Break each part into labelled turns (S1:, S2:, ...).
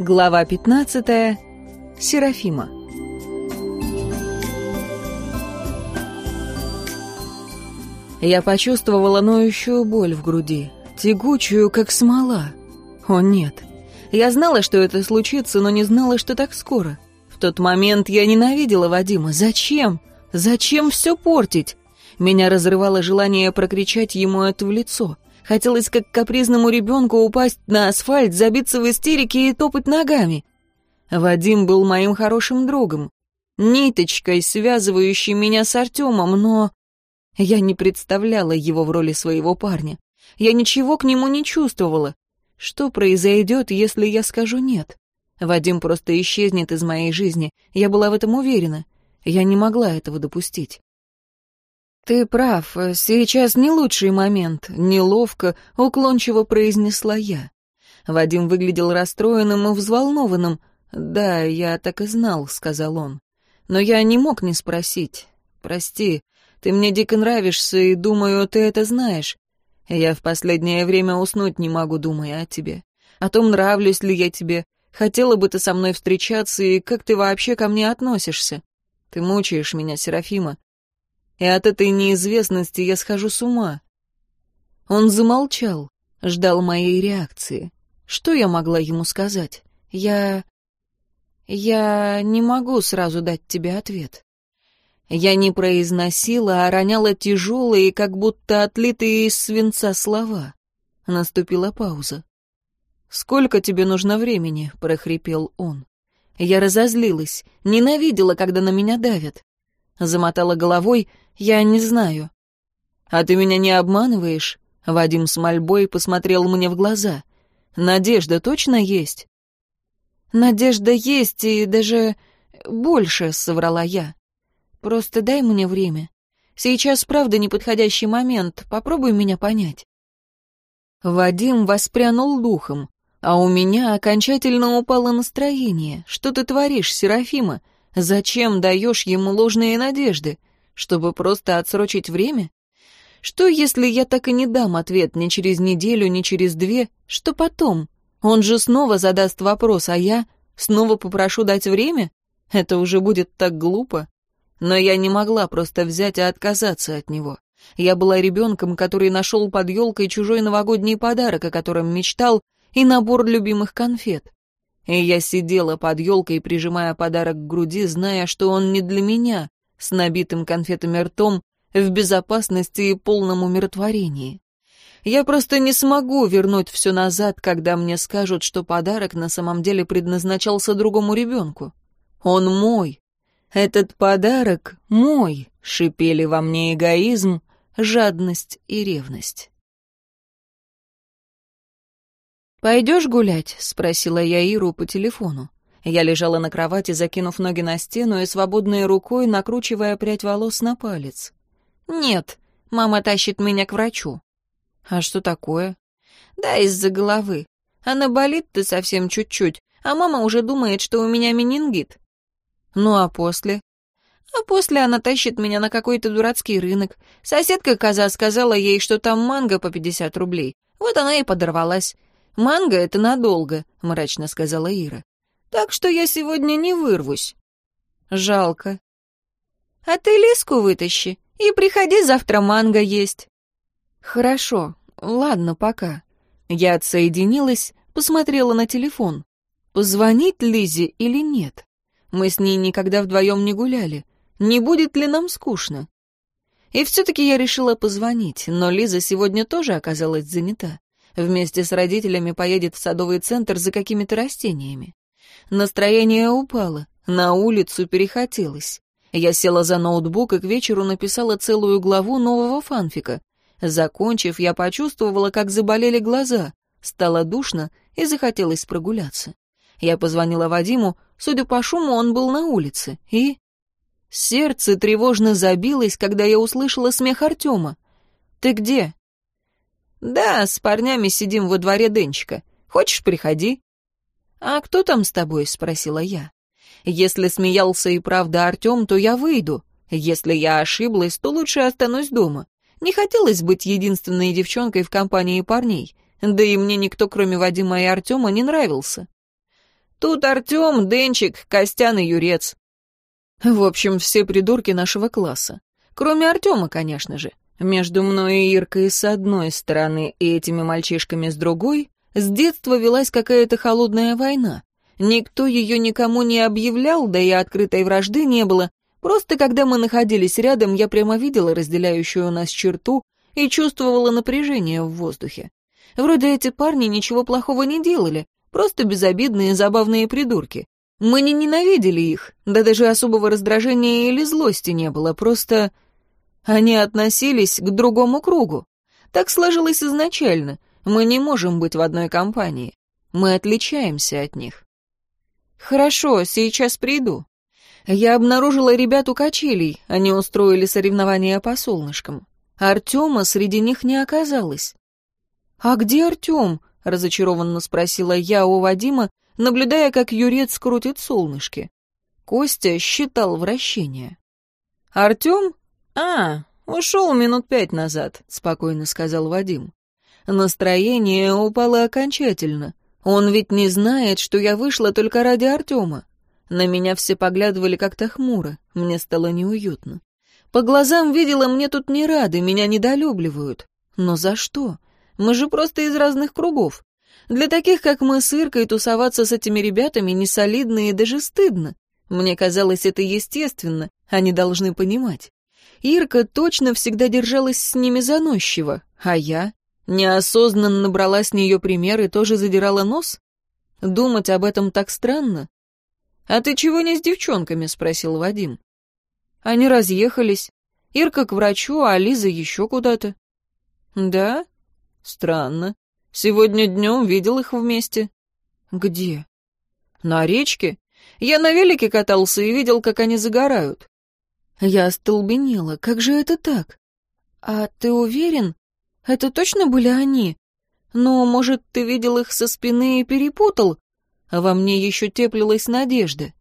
S1: Глава 15. Серафима. Я почувствовала ноющую боль в груди, тягучую, как смола. О нет. Я знала, что это случится, но не знала, что так скоро. В тот момент я ненавидела Вадима. Зачем? Зачем все портить? Меня разрывало желание прокричать ему это в лицо — Хотелось, как капризному ребенку, упасть на асфальт, забиться в истерике и топать ногами. Вадим был моим хорошим другом, ниточкой, связывающей меня с Артемом, но... Я не представляла его в роли своего парня. Я ничего к нему не чувствовала. Что произойдет, если я скажу «нет»? Вадим просто исчезнет из моей жизни, я была в этом уверена. Я не могла этого допустить. «Ты прав, э, сейчас не лучший момент», — неловко, уклончиво произнесла я. Вадим выглядел расстроенным и взволнованным. «Да, я так и знал», — сказал он. «Но я не мог не спросить. Прости, ты мне дико нравишься, и думаю, ты это знаешь. Я в последнее время уснуть не могу, думая о тебе. О том, нравлюсь ли я тебе, хотела бы ты со мной встречаться, и как ты вообще ко мне относишься. Ты мучаешь меня, Серафима и от этой неизвестности я схожу с ума. Он замолчал, ждал моей реакции. Что я могла ему сказать? Я... Я не могу сразу дать тебе ответ. Я не произносила, а роняла тяжелые, как будто отлитые из свинца слова. Наступила пауза. «Сколько тебе нужно времени?» — прохрипел он. Я разозлилась, ненавидела, когда на меня давят. — замотала головой, — «я не знаю». «А ты меня не обманываешь?» — Вадим с мольбой посмотрел мне в глаза. «Надежда точно есть?» «Надежда есть, и даже больше», — соврала я. «Просто дай мне время. Сейчас, правда, неподходящий момент, попробуй меня понять». Вадим воспрянул духом, а у меня окончательно упало настроение. «Что ты творишь, Серафима? Зачем даешь ему ложные надежды? Чтобы просто отсрочить время? Что, если я так и не дам ответ ни через неделю, ни через две? Что потом? Он же снова задаст вопрос, а я снова попрошу дать время? Это уже будет так глупо. Но я не могла просто взять и отказаться от него. Я была ребенком, который нашел под елкой чужой новогодний подарок, о котором мечтал, и набор любимых конфет. И я сидела под елкой, прижимая подарок к груди, зная, что он не для меня, с набитым конфетами ртом, в безопасности и полном умиротворении. Я просто не смогу вернуть все назад, когда мне скажут, что подарок на самом деле предназначался другому ребенку. Он мой. Этот подарок мой, шипели во мне эгоизм, жадность и ревность. «Пойдешь гулять?» — спросила я Иру по телефону. Я лежала на кровати, закинув ноги на стену и свободной рукой накручивая прядь волос на палец. «Нет, мама тащит меня к врачу». «А что такое?» «Да, из-за головы. Она болит-то совсем чуть-чуть, а мама уже думает, что у меня менингит». «Ну а после?» А после она тащит меня на какой-то дурацкий рынок. Соседка коза сказала ей, что там манго по пятьдесят рублей. Вот она и подорвалась. «Манго — это надолго», — мрачно сказала Ира. «Так что я сегодня не вырвусь». «Жалко». «А ты леску вытащи и приходи завтра манго есть». «Хорошо, ладно, пока». Я отсоединилась, посмотрела на телефон. Позвонить Лизе или нет? Мы с ней никогда вдвоем не гуляли. Не будет ли нам скучно? И все-таки я решила позвонить, но Лиза сегодня тоже оказалась занята. Вместе с родителями поедет в садовый центр за какими-то растениями. Настроение упало, на улицу перехотелось. Я села за ноутбук и к вечеру написала целую главу нового фанфика. Закончив, я почувствовала, как заболели глаза. Стало душно и захотелось прогуляться. Я позвонила Вадиму, судя по шуму, он был на улице, и... Сердце тревожно забилось, когда я услышала смех Артема. «Ты где?» «Да, с парнями сидим во дворе Денчика. Хочешь, приходи». «А кто там с тобой?» — спросила я. «Если смеялся и правда Артем, то я выйду. Если я ошиблась, то лучше останусь дома. Не хотелось быть единственной девчонкой в компании парней. Да и мне никто, кроме Вадима и Артема, не нравился. Тут Артем, Денчик, Костян и Юрец. В общем, все придурки нашего класса. Кроме Артема, конечно же. Между мной и Иркой с одной стороны и этими мальчишками с другой с детства велась какая-то холодная война. Никто ее никому не объявлял, да и открытой вражды не было. Просто когда мы находились рядом, я прямо видела разделяющую нас черту и чувствовала напряжение в воздухе. Вроде эти парни ничего плохого не делали, просто безобидные забавные придурки. Мы не ненавидели их, да даже особого раздражения или злости не было, просто они относились к другому кругу. Так сложилось изначально. Мы не можем быть в одной компании. Мы отличаемся от них. Хорошо, сейчас приду. Я обнаружила ребят у качелей. Они устроили соревнования по солнышкам. Артема среди них не оказалось. «А где Артем?» — разочарованно спросила я у Вадима, наблюдая, как Юрец крутит солнышки. Костя считал вращение. «Артем?» А, ушел минут пять назад», — спокойно сказал Вадим. Настроение упало окончательно. Он ведь не знает, что я вышла только ради Артема. На меня все поглядывали как-то хмуро, мне стало неуютно. По глазам видела, мне тут не рады, меня недолюбливают. Но за что? Мы же просто из разных кругов. Для таких, как мы с Иркой, тусоваться с этими ребятами не солидно и даже стыдно. Мне казалось, это естественно, они должны понимать. Ирка точно всегда держалась с ними заносчиво, а я неосознанно брала с нее пример и тоже задирала нос? Думать об этом так странно. «А ты чего не с девчонками?» — спросил Вадим. Они разъехались. Ирка к врачу, а Лиза еще куда-то. «Да? Странно. Сегодня днем видел их вместе». «Где?» «На речке. Я на велике катался и видел, как они загорают. Я остолбенела. Как же это так? А ты уверен? Это точно были они? Но, может, ты видел их со спины и перепутал? Во мне еще теплилась надежда.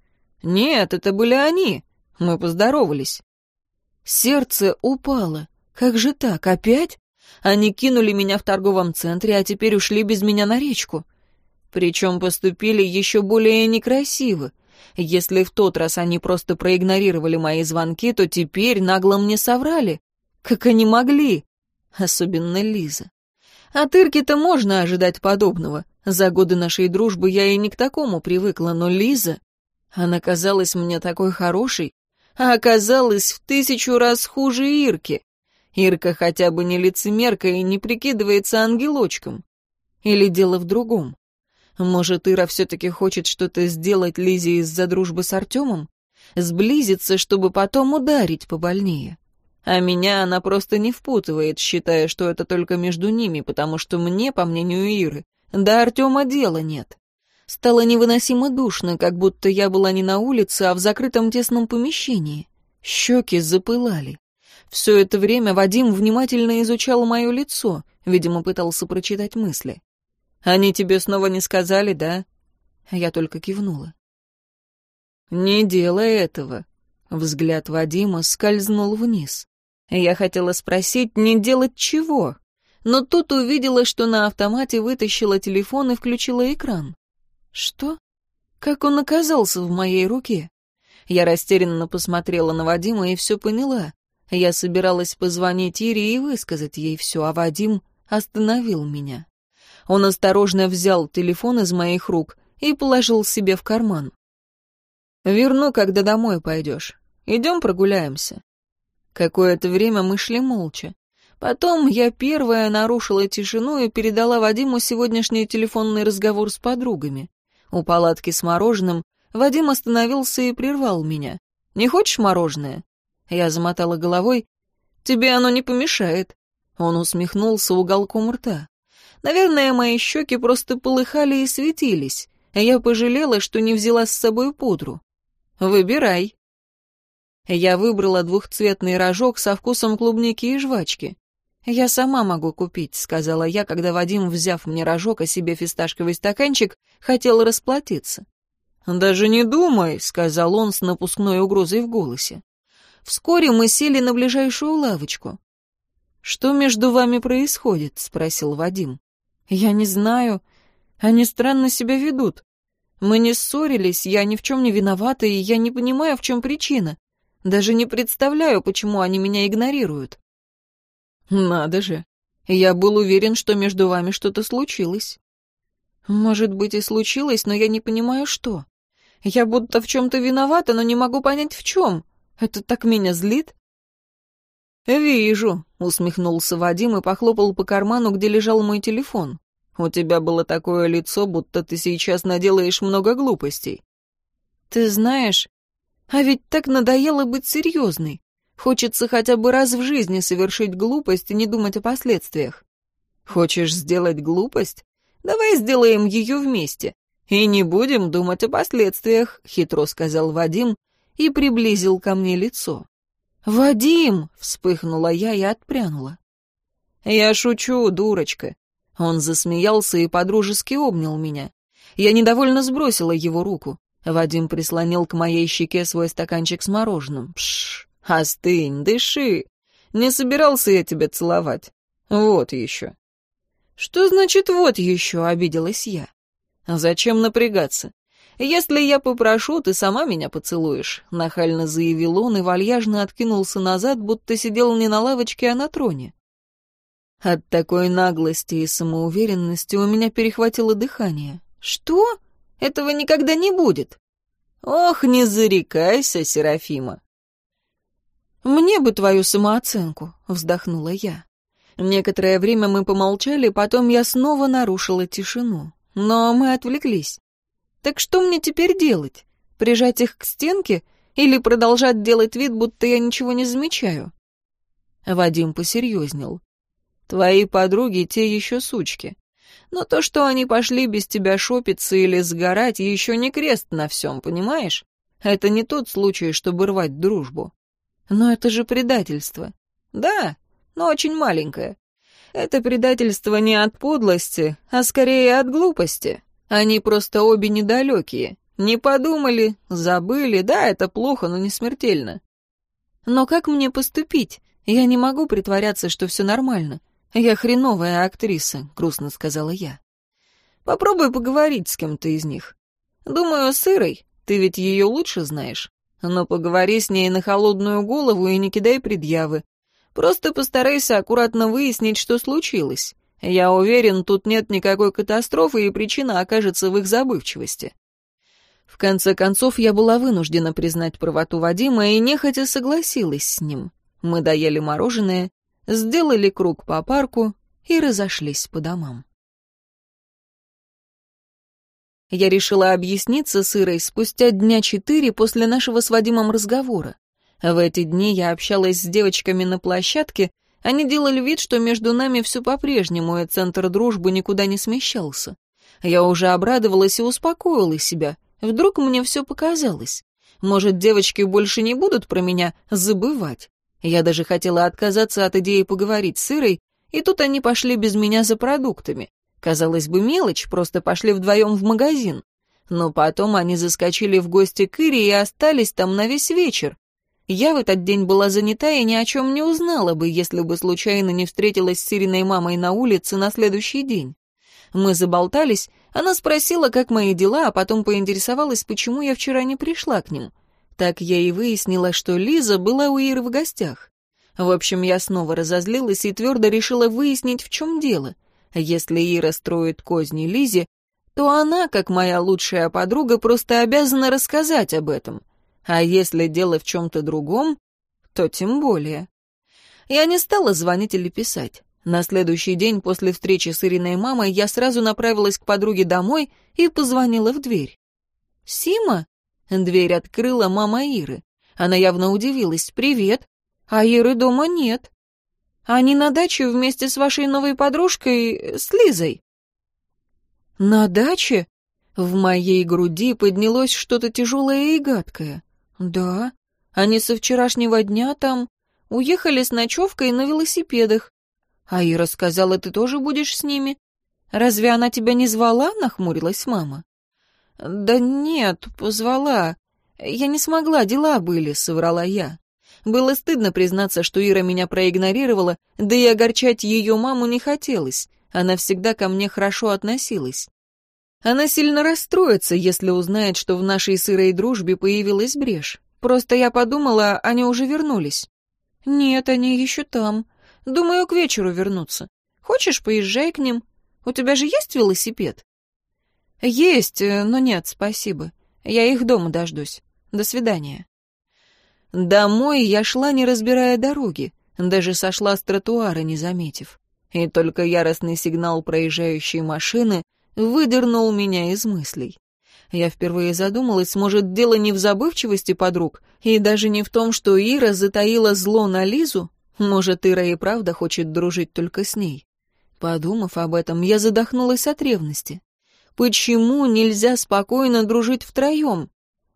S1: Нет, это были они. Мы поздоровались. Сердце упало. Как же так? Опять? Они кинули меня в торговом центре, а теперь ушли без меня на речку. Причем поступили еще более некрасиво. Если в тот раз они просто проигнорировали мои звонки, то теперь нагло мне соврали. Как они могли? Особенно Лиза. От а Ирки-то можно ожидать подобного. За годы нашей дружбы я и не к такому привыкла, но Лиза... Она казалась мне такой хорошей, а оказалась в тысячу раз хуже Ирки. Ирка хотя бы не лицемерка и не прикидывается ангелочком. Или дело в другом. Может, Ира все-таки хочет что-то сделать Лизе из-за дружбы с Артемом? Сблизиться, чтобы потом ударить побольнее. А меня она просто не впутывает, считая, что это только между ними, потому что мне, по мнению Иры, до Артема дела нет. Стало невыносимо душно, как будто я была не на улице, а в закрытом тесном помещении. Щеки запылали. Все это время Вадим внимательно изучал мое лицо, видимо, пытался прочитать мысли. Они тебе снова не сказали, да?» Я только кивнула. «Не делай этого!» Взгляд Вадима скользнул вниз. Я хотела спросить, не делать чего, но тут увидела, что на автомате вытащила телефон и включила экран. «Что? Как он оказался в моей руке?» Я растерянно посмотрела на Вадима и все поняла. Я собиралась позвонить Ире и высказать ей все, а Вадим остановил меня. Он осторожно взял телефон из моих рук и положил себе в карман. «Верну, когда домой пойдешь. Идем прогуляемся». Какое-то время мы шли молча. Потом я первая нарушила тишину и передала Вадиму сегодняшний телефонный разговор с подругами. У палатки с мороженым Вадим остановился и прервал меня. «Не хочешь мороженое?» Я замотала головой. «Тебе оно не помешает». Он усмехнулся уголком рта. Наверное, мои щеки просто полыхали и светились. А я пожалела, что не взяла с собой пудру. «Выбирай». Я выбрала двухцветный рожок со вкусом клубники и жвачки. «Я сама могу купить», — сказала я, когда Вадим, взяв мне рожок, а себе фисташковый стаканчик, хотел расплатиться. «Даже не думай», — сказал он с напускной угрозой в голосе. Вскоре мы сели на ближайшую лавочку. «Что между вами происходит?» — спросил Вадим. Я не знаю. Они странно себя ведут. Мы не ссорились, я ни в чем не виновата, и я не понимаю, в чем причина. Даже не представляю, почему они меня игнорируют. Надо же. Я был уверен, что между вами что-то случилось. Может быть и случилось, но я не понимаю, что. Я будто в чем-то виновата, но не могу понять, в чем. Это так меня злит. «Вижу», — усмехнулся Вадим и похлопал по карману, где лежал мой телефон. «У тебя было такое лицо, будто ты сейчас наделаешь много глупостей». «Ты знаешь, а ведь так надоело быть серьезной. Хочется хотя бы раз в жизни совершить глупость и не думать о последствиях». «Хочешь сделать глупость? Давай сделаем ее вместе. И не будем думать о последствиях», — хитро сказал Вадим и приблизил ко мне лицо. «Вадим!» — вспыхнула я и отпрянула. «Я шучу, дурочка!» Он засмеялся и подружески обнял меня. Я недовольно сбросила его руку. Вадим прислонил к моей щеке свой стаканчик с мороженым. «Пшш! Остынь, дыши! Не собирался я тебя целовать. Вот еще!» «Что значит «вот еще»?» — обиделась я. «Зачем напрягаться? «Если я попрошу, ты сама меня поцелуешь», — нахально заявил он и вальяжно откинулся назад, будто сидел не на лавочке, а на троне. От такой наглости и самоуверенности у меня перехватило дыхание. «Что? Этого никогда не будет!» «Ох, не зарекайся, Серафима!» «Мне бы твою самооценку», — вздохнула я. Некоторое время мы помолчали, потом я снова нарушила тишину. Но мы отвлеклись. Так что мне теперь делать? Прижать их к стенке или продолжать делать вид, будто я ничего не замечаю? Вадим посерьезнел. Твои подруги те еще сучки. Но то, что они пошли без тебя шопиться или сгорать, еще не крест на всем, понимаешь? Это не тот случай, чтобы рвать дружбу. Но это же предательство. Да, но очень маленькое. Это предательство не от подлости, а скорее от глупости. Они просто обе недалекие. Не подумали, забыли. Да, это плохо, но не смертельно. Но как мне поступить? Я не могу притворяться, что все нормально. Я хреновая актриса, грустно сказала я. Попробуй поговорить с кем-то из них. Думаю, с Ирой. Ты ведь ее лучше знаешь. Но поговори с ней на холодную голову и не кидай предъявы. Просто постарайся аккуратно выяснить, что случилось. Я уверен, тут нет никакой катастрофы, и причина окажется в их забывчивости. В конце концов, я была вынуждена признать правоту Вадима и нехотя согласилась с ним. Мы доели мороженое, сделали круг по парку и разошлись по домам. Я решила объясниться с Ирой спустя дня четыре после нашего с Вадимом разговора. В эти дни я общалась с девочками на площадке, они делали вид, что между нами все по-прежнему, и центр дружбы никуда не смещался. Я уже обрадовалась и успокоила себя. Вдруг мне все показалось. Может, девочки больше не будут про меня забывать. Я даже хотела отказаться от идеи поговорить с Ирой, и тут они пошли без меня за продуктами. Казалось бы, мелочь, просто пошли вдвоем в магазин. Но потом они заскочили в гости к Ире и остались там на весь вечер, я в этот день была занята и ни о чем не узнала бы, если бы случайно не встретилась с Ириной мамой на улице на следующий день. Мы заболтались, она спросила, как мои дела, а потом поинтересовалась, почему я вчера не пришла к ним. Так я и выяснила, что Лиза была у Иры в гостях. В общем, я снова разозлилась и твердо решила выяснить, в чем дело. Если Ира строит козни Лизе, то она, как моя лучшая подруга, просто обязана рассказать об этом. А если дело в чем-то другом, то тем более. Я не стала звонить или писать. На следующий день после встречи с Ириной мамой я сразу направилась к подруге домой и позвонила в дверь. «Сима?» Дверь открыла мама Иры. Она явно удивилась. «Привет. А Иры дома нет. Они на даче вместе с вашей новой подружкой, с Лизой». «Да. Они со вчерашнего дня там. Уехали с ночевкой на велосипедах. А Ира сказала, ты тоже будешь с ними. Разве она тебя не звала?» — нахмурилась мама. «Да нет, позвала. Я не смогла, дела были», — соврала я. Было стыдно признаться, что Ира меня проигнорировала, да и огорчать ее маму не хотелось. Она всегда ко мне хорошо относилась. Она сильно расстроится, если узнает, что в нашей сырой дружбе появилась брешь. Просто я подумала, они уже вернулись. Нет, они еще там. Думаю, к вечеру вернутся. Хочешь, поезжай к ним. У тебя же есть велосипед? Есть, э, но нет, спасибо. Я их дома дождусь. До свидания. Домой я шла, не разбирая дороги. Даже сошла с тротуара, не заметив. И только яростный сигнал проезжающей машины выдернул меня из мыслей. Я впервые задумалась, может, дело не в забывчивости подруг, и даже не в том, что Ира затаила зло на Лизу, может, Ира и правда хочет дружить только с ней. Подумав об этом, я задохнулась от ревности. Почему нельзя спокойно дружить втроем?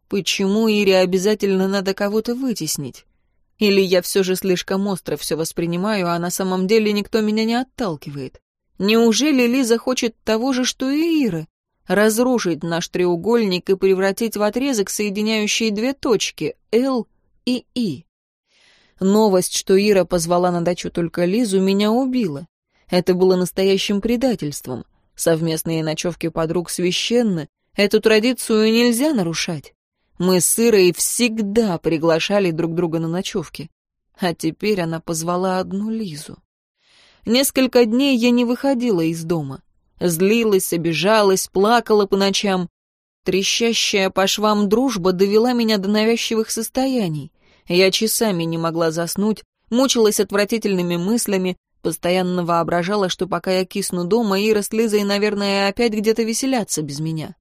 S1: Почему Ире обязательно надо кого-то вытеснить? Или я все же слишком остро все воспринимаю, а на самом деле никто меня не отталкивает? Неужели Лиза хочет того же, что и Ира? Разрушить наш треугольник и превратить в отрезок, соединяющий две точки — Л и И. Новость, что Ира позвала на дачу только Лизу, меня убила. Это было настоящим предательством. Совместные ночевки подруг священны. Эту традицию нельзя нарушать. Мы с Ирой всегда приглашали друг друга на ночевки. А теперь она позвала одну Лизу. Несколько дней я не выходила из дома. Злилась, обижалась, плакала по ночам. Трещащая по швам дружба довела меня до навязчивых состояний. Я часами не могла заснуть, мучилась отвратительными мыслями, постоянно воображала, что пока я кисну дома, Ира с Лизой, наверное, опять где-то веселятся без меня.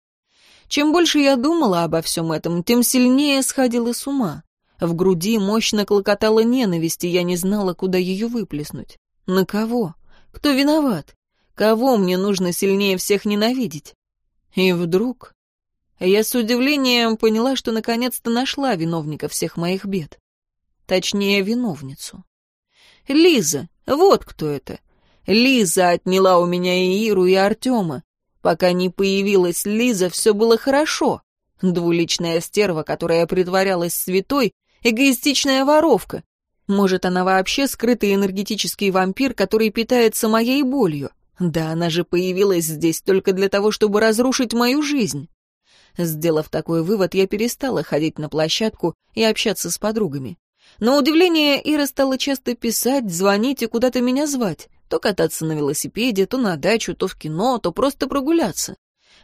S1: Чем больше я думала обо всем этом, тем сильнее сходила с ума. В груди мощно клокотала ненависть, и я не знала, куда ее выплеснуть. На кого? Кто виноват? Кого мне нужно сильнее всех ненавидеть? И вдруг... Я с удивлением поняла, что наконец-то нашла виновника всех моих бед. Точнее, виновницу. Лиза, вот кто это. Лиза отняла у меня и Иру, и Артема. Пока не появилась Лиза, все было хорошо. Двуличная стерва, которая притворялась святой, эгоистичная воровка, может, она вообще скрытый энергетический вампир, который питается моей болью? Да она же появилась здесь только для того, чтобы разрушить мою жизнь. Сделав такой вывод, я перестала ходить на площадку и общаться с подругами. На удивление, Ира стала часто писать, звонить и куда-то меня звать. То кататься на велосипеде, то на дачу, то в кино, то просто прогуляться.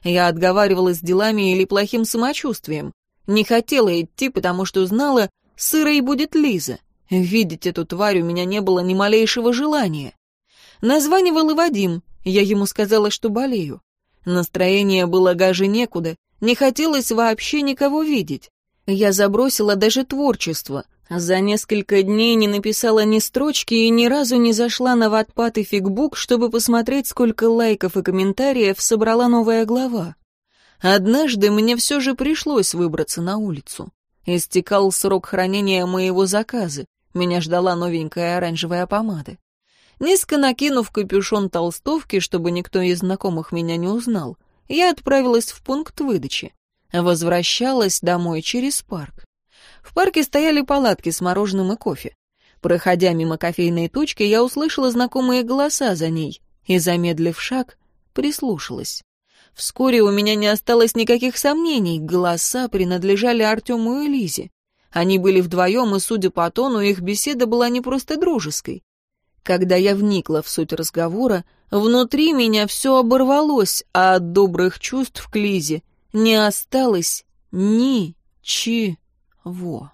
S1: Я отговаривалась делами или плохим самочувствием. Не хотела идти, потому что знала, сырой будет Лиза. Видеть эту тварь у меня не было ни малейшего желания. Названивал и Вадим, я ему сказала, что болею. Настроение было гаже некуда, не хотелось вообще никого видеть. Я забросила даже творчество. За несколько дней не написала ни строчки и ни разу не зашла на ватпад и фигбук, чтобы посмотреть, сколько лайков и комментариев собрала новая глава. Однажды мне все же пришлось выбраться на улицу. Истекал срок хранения моего заказа. Меня ждала новенькая оранжевая помада. Низко накинув капюшон толстовки, чтобы никто из знакомых меня не узнал, я отправилась в пункт выдачи. Возвращалась домой через парк. В парке стояли палатки с мороженым и кофе. Проходя мимо кофейной точки, я услышала знакомые голоса за ней и, замедлив шаг, прислушалась. Вскоре у меня не осталось никаких сомнений, голоса принадлежали Артему и Лизе. Они были вдвоем, и, судя по тону, их беседа была не просто дружеской. Когда я вникла в суть разговора, внутри меня все оборвалось, а от добрых чувств к Лизе не осталось ни ничего.